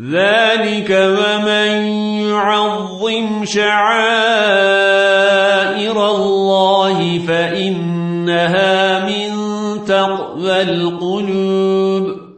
ذلك ومن يعظم شعائر الله فإنها من تقوى القلوب.